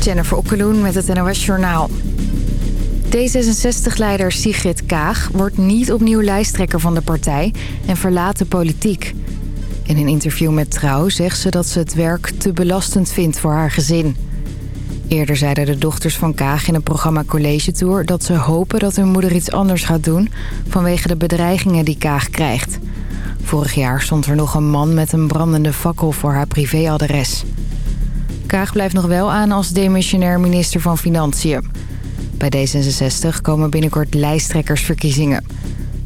Jennifer Okkeloen met het NOS Journaal. D66-leider Sigrid Kaag wordt niet opnieuw lijsttrekker van de partij en verlaat de politiek. In een interview met Trouw zegt ze dat ze het werk te belastend vindt voor haar gezin. Eerder zeiden de dochters van Kaag in het programma College Tour... dat ze hopen dat hun moeder iets anders gaat doen... vanwege de bedreigingen die Kaag krijgt. Vorig jaar stond er nog een man met een brandende fakkel voor haar privéadres. Kaag blijft nog wel aan als demissionair minister van Financiën. Bij D66 komen binnenkort lijsttrekkersverkiezingen.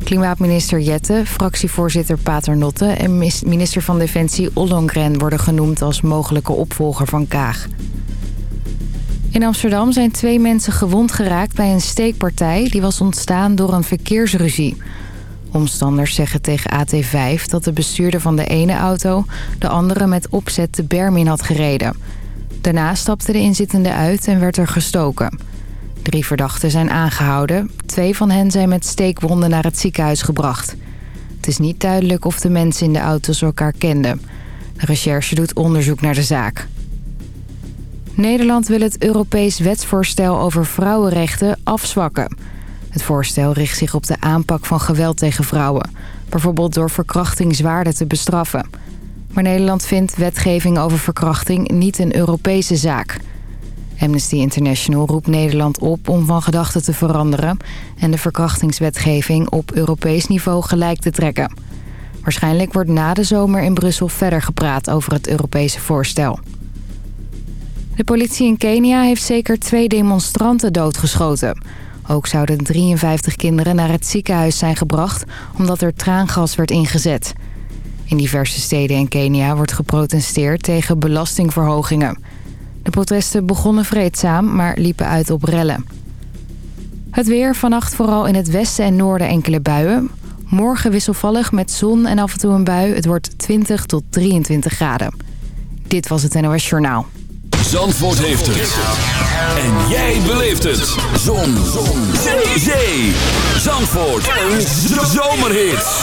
Klimaatminister Jette, fractievoorzitter Paternotte... en minister van Defensie Ollongren worden genoemd als mogelijke opvolger van Kaag. In Amsterdam zijn twee mensen gewond geraakt bij een steekpartij... die was ontstaan door een verkeersruzie. Omstanders zeggen tegen AT5 dat de bestuurder van de ene auto... de andere met opzet de berm in had gereden. Daarna stapte de inzittende uit en werd er gestoken. Drie verdachten zijn aangehouden. Twee van hen zijn met steekwonden naar het ziekenhuis gebracht. Het is niet duidelijk of de mensen in de auto's elkaar kenden. De recherche doet onderzoek naar de zaak. Nederland wil het Europees wetsvoorstel over vrouwenrechten afzwakken. Het voorstel richt zich op de aanpak van geweld tegen vrouwen. Bijvoorbeeld door verkrachting zwaarder te bestraffen. Maar Nederland vindt wetgeving over verkrachting niet een Europese zaak. Amnesty International roept Nederland op om van gedachten te veranderen... en de verkrachtingswetgeving op Europees niveau gelijk te trekken. Waarschijnlijk wordt na de zomer in Brussel verder gepraat over het Europese voorstel. De politie in Kenia heeft zeker twee demonstranten doodgeschoten. Ook zouden 53 kinderen naar het ziekenhuis zijn gebracht... omdat er traangas werd ingezet. In diverse steden in Kenia wordt geprotesteerd tegen belastingverhogingen. De protesten begonnen vreedzaam, maar liepen uit op rellen. Het weer vannacht vooral in het westen en noorden enkele buien. Morgen wisselvallig met zon en af en toe een bui. Het wordt 20 tot 23 graden. Dit was het NOS Journaal. Zandvoort heeft het. En jij beleeft het. Zon. Zon. Zee. Zee. Zandvoort. Een zomerhit.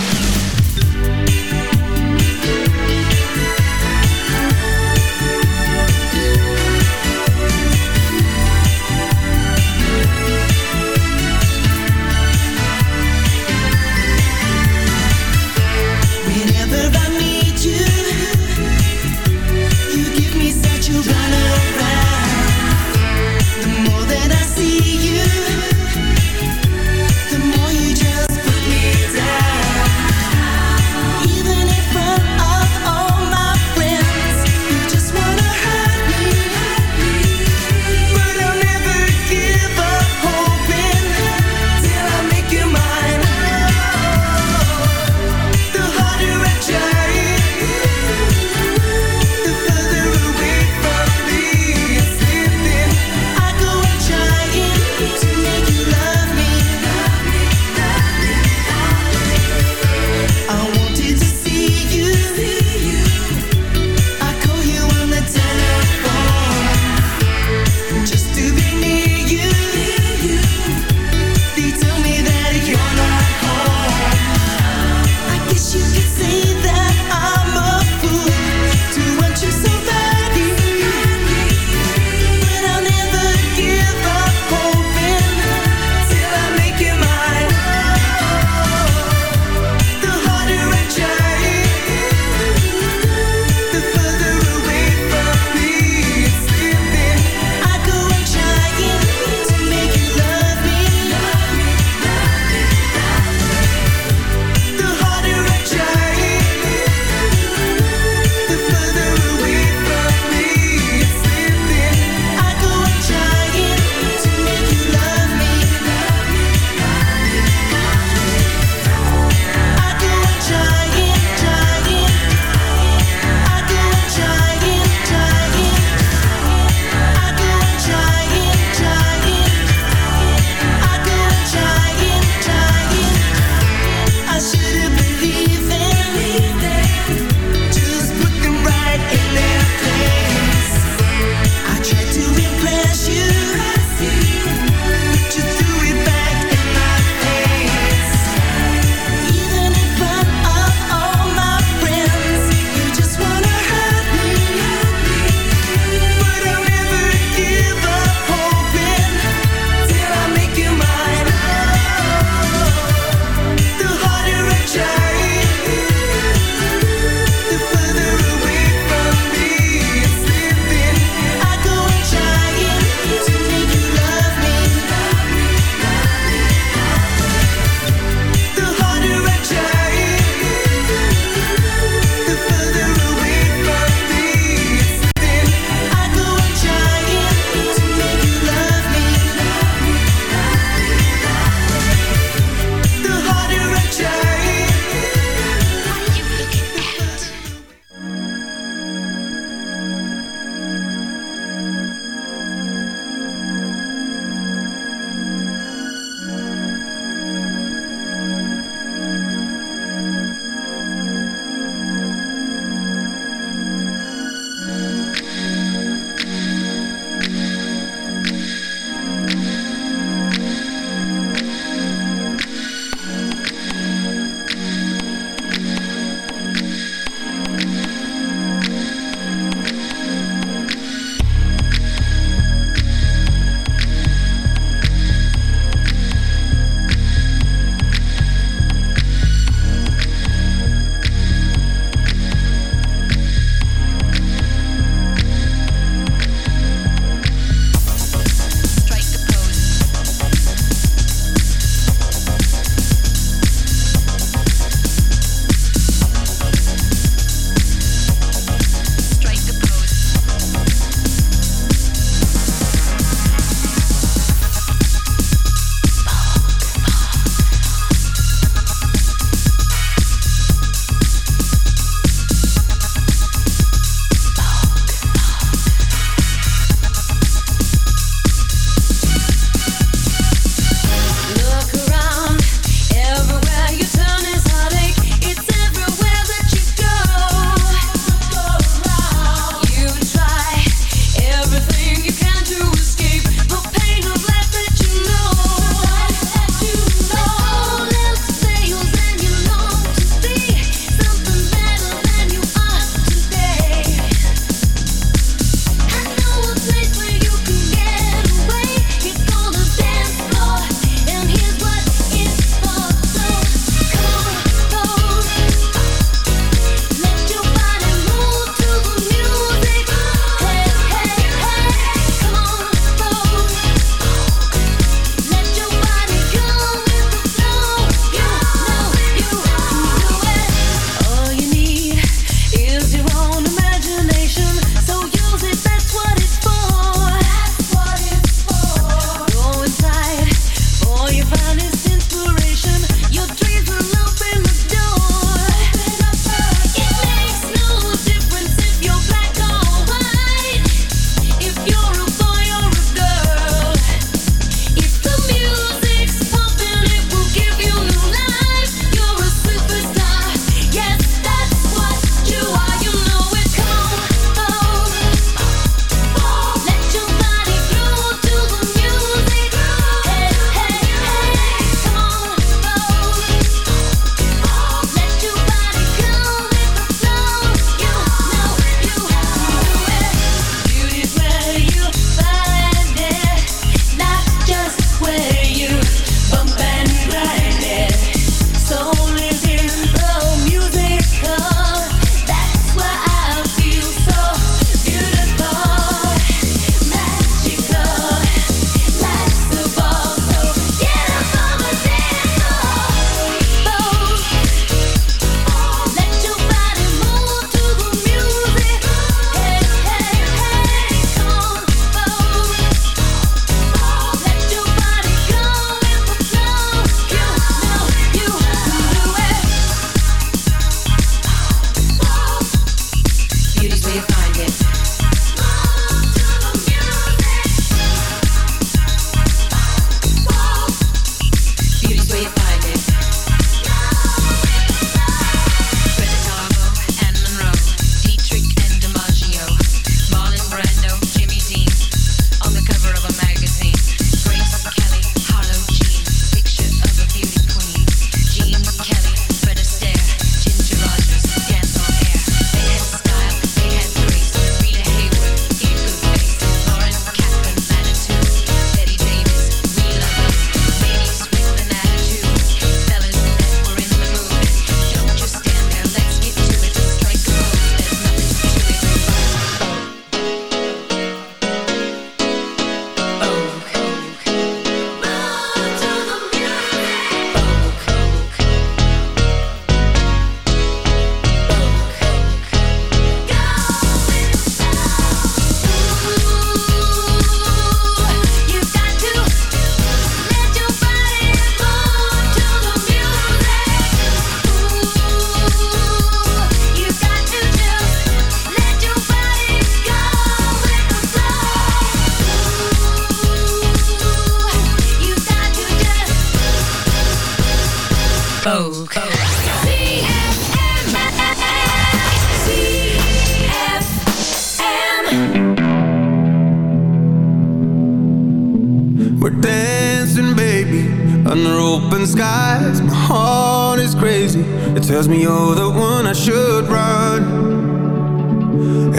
the one I should run.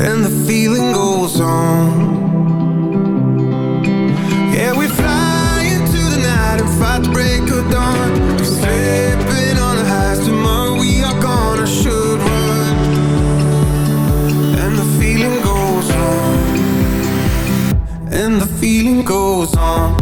And the feeling goes on. Yeah, we fly into the night and fight the break of dawn. We're Slipping on the highs, tomorrow we are gone I should run. And the feeling goes on. And the feeling goes on.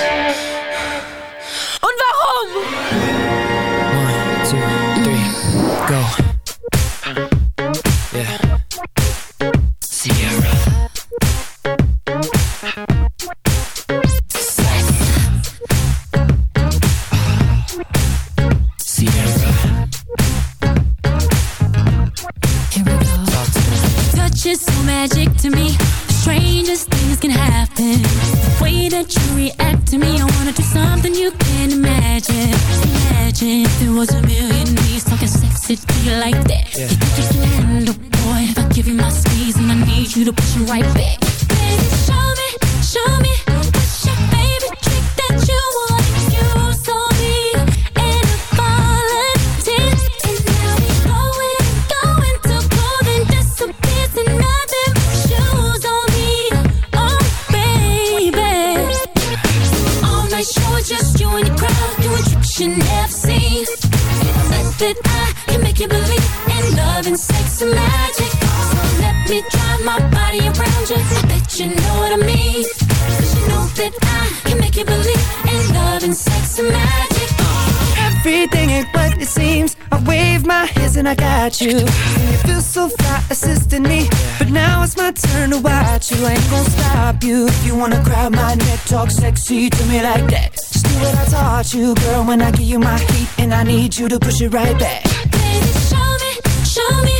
Sexy to me like that. Just do what I taught you, girl. When I give you my heat, and I need you to push it right back. Baby, show me, show me.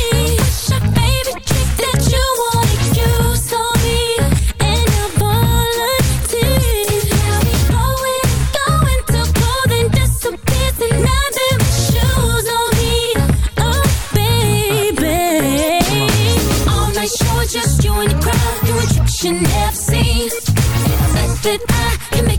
That you me? And. Now we going, going shoes on me. Oh, baby. All night just you and the crowd doing tricks you never seen. That I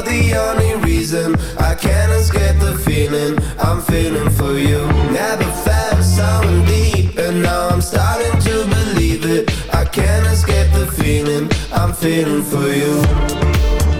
You're the only reason I can't escape the feeling I'm feeling for you. Never felt so deep And now I'm starting to believe it. I can't escape the feeling I'm feeling for you.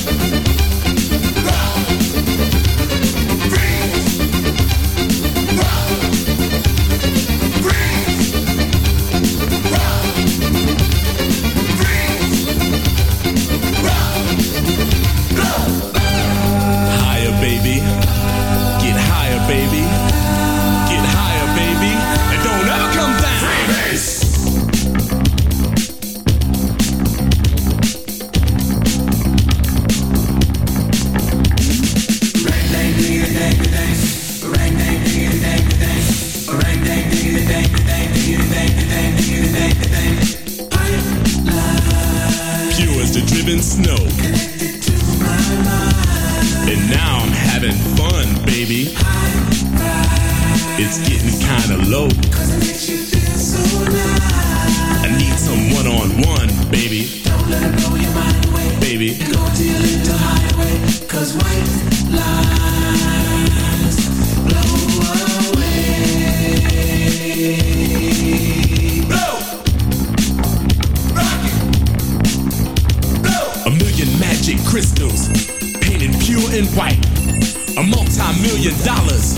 getting kinda low. So nice. I need some one on one, baby. Don't let it blow your mind away. Baby. Go to hideaway. Cause white lines blow away. Blow! Rock it! Blow! A million magic crystals, painted pure and white. A multi-million dollars,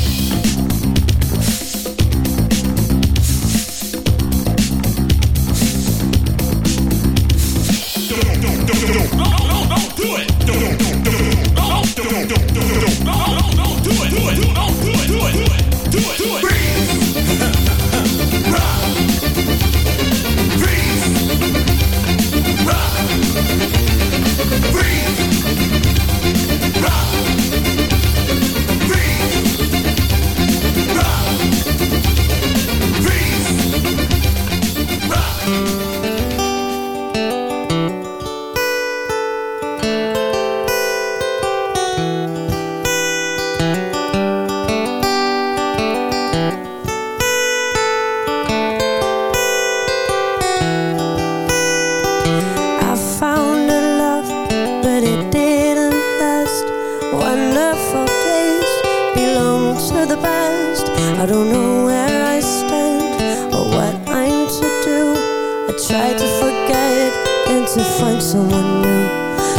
Find someone new.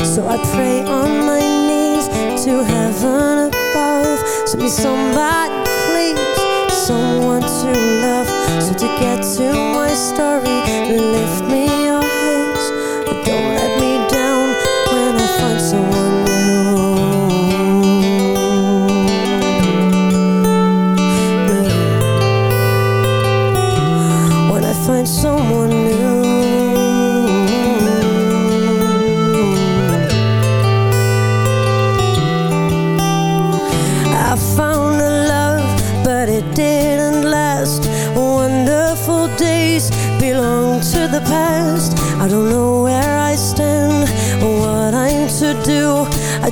So I pray on my knees to heaven above. Send me somebody, please, someone to love. So to get to my story, lift me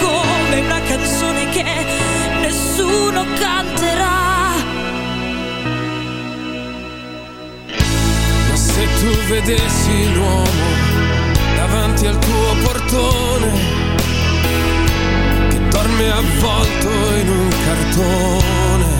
Come una canzone che nessuno canterà. Ma se tu vedessi l'uomo davanti al tuo portone che dorme avvolto in un cartone.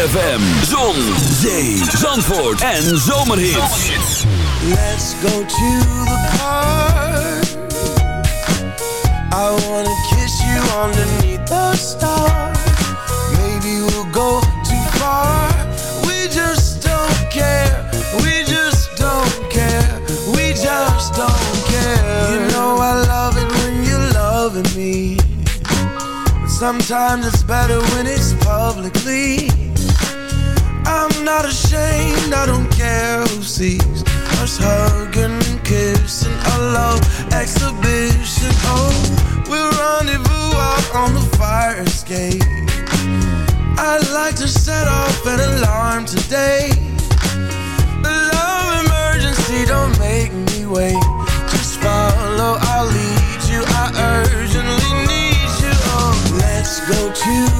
ZFM, zon, zee, zandvoort en zomerhits. Let's go to the car. I wanna kiss you underneath the stars. Maybe we'll go too far. We just don't care. We just don't care. We just don't care. You know I love it when you're loving me. But sometimes it's better when it's publicly. Not ashamed, I don't care who sees us hugging and kissing a love exhibition. Oh, we'll rendezvous out on the fire escape. I'd like to set off an alarm today. A love emergency, don't make me wait. Just follow, I'll lead you. I urgently need you. Oh, let's go to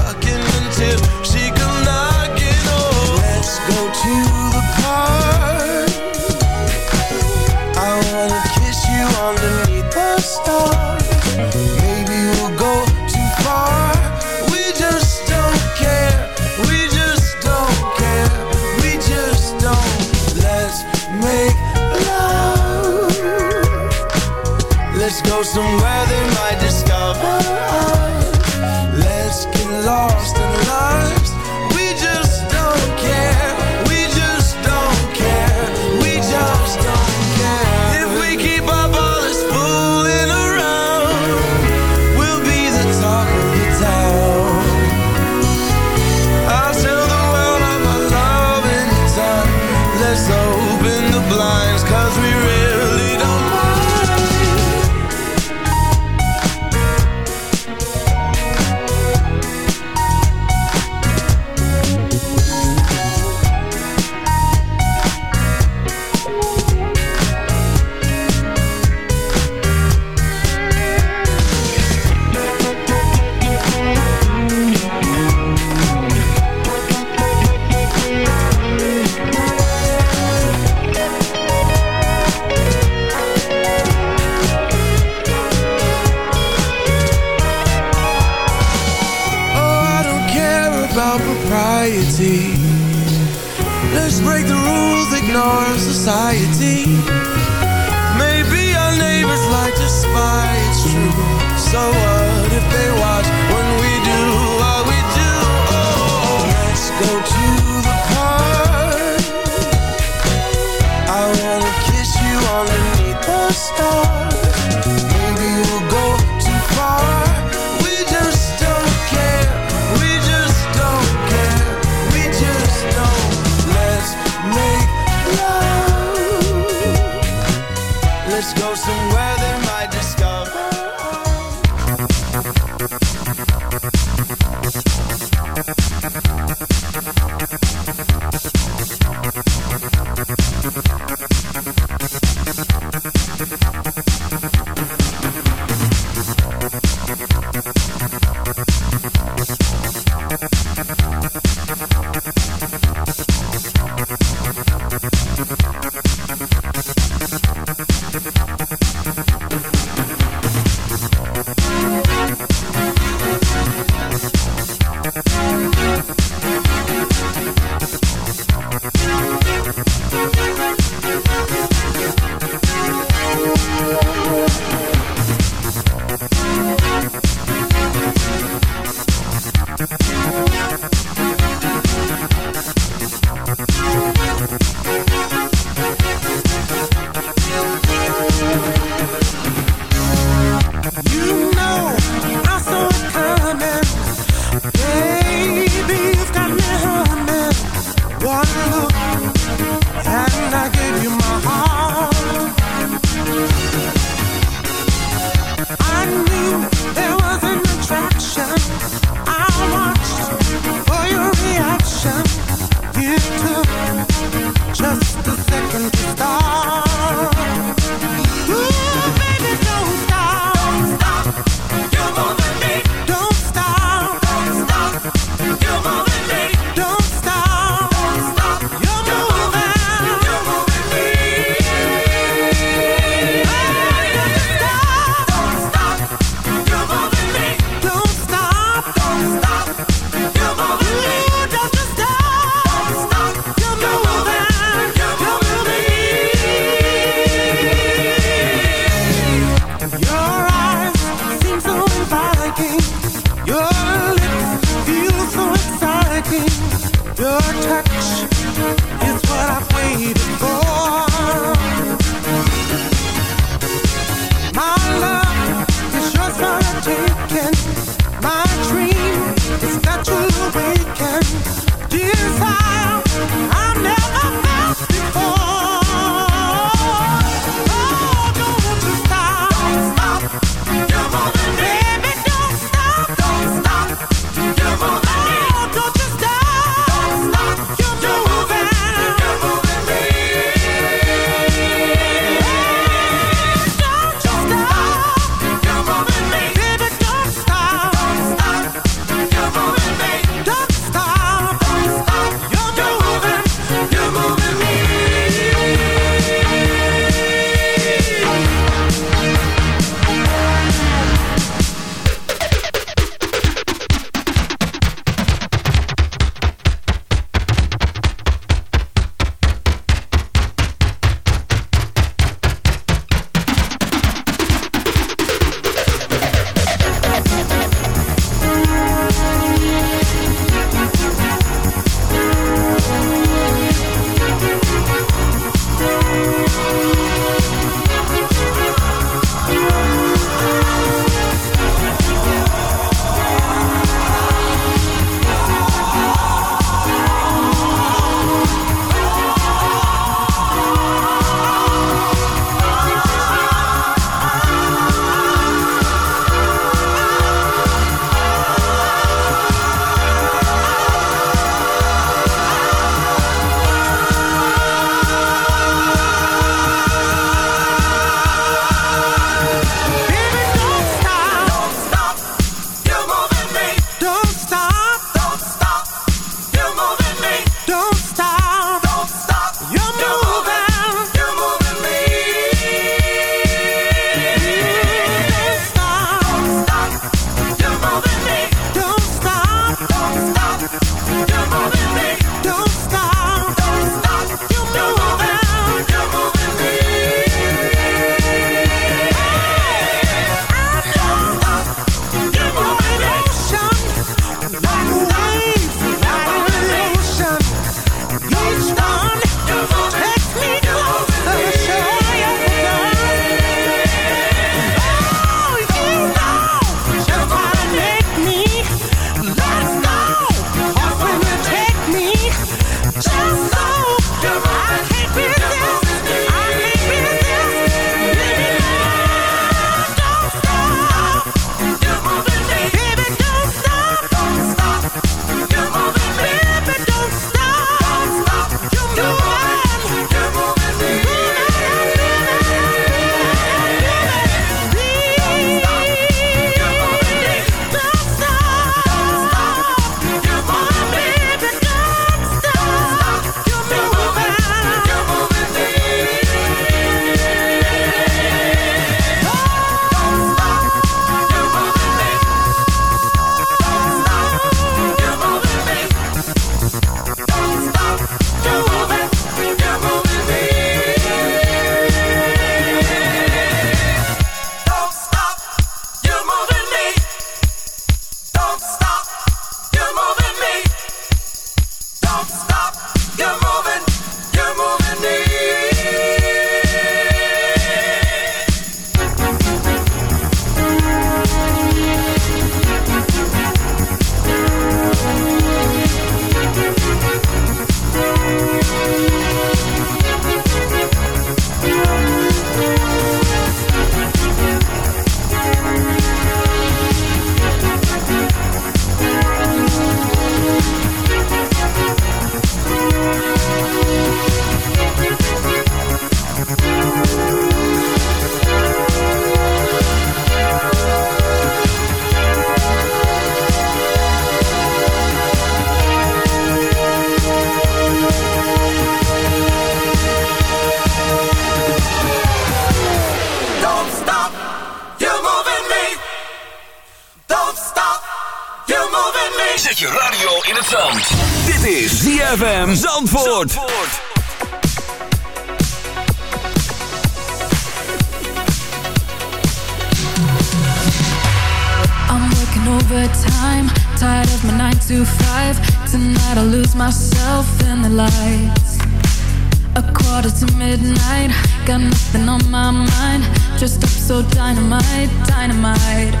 So dynamite, dynamite.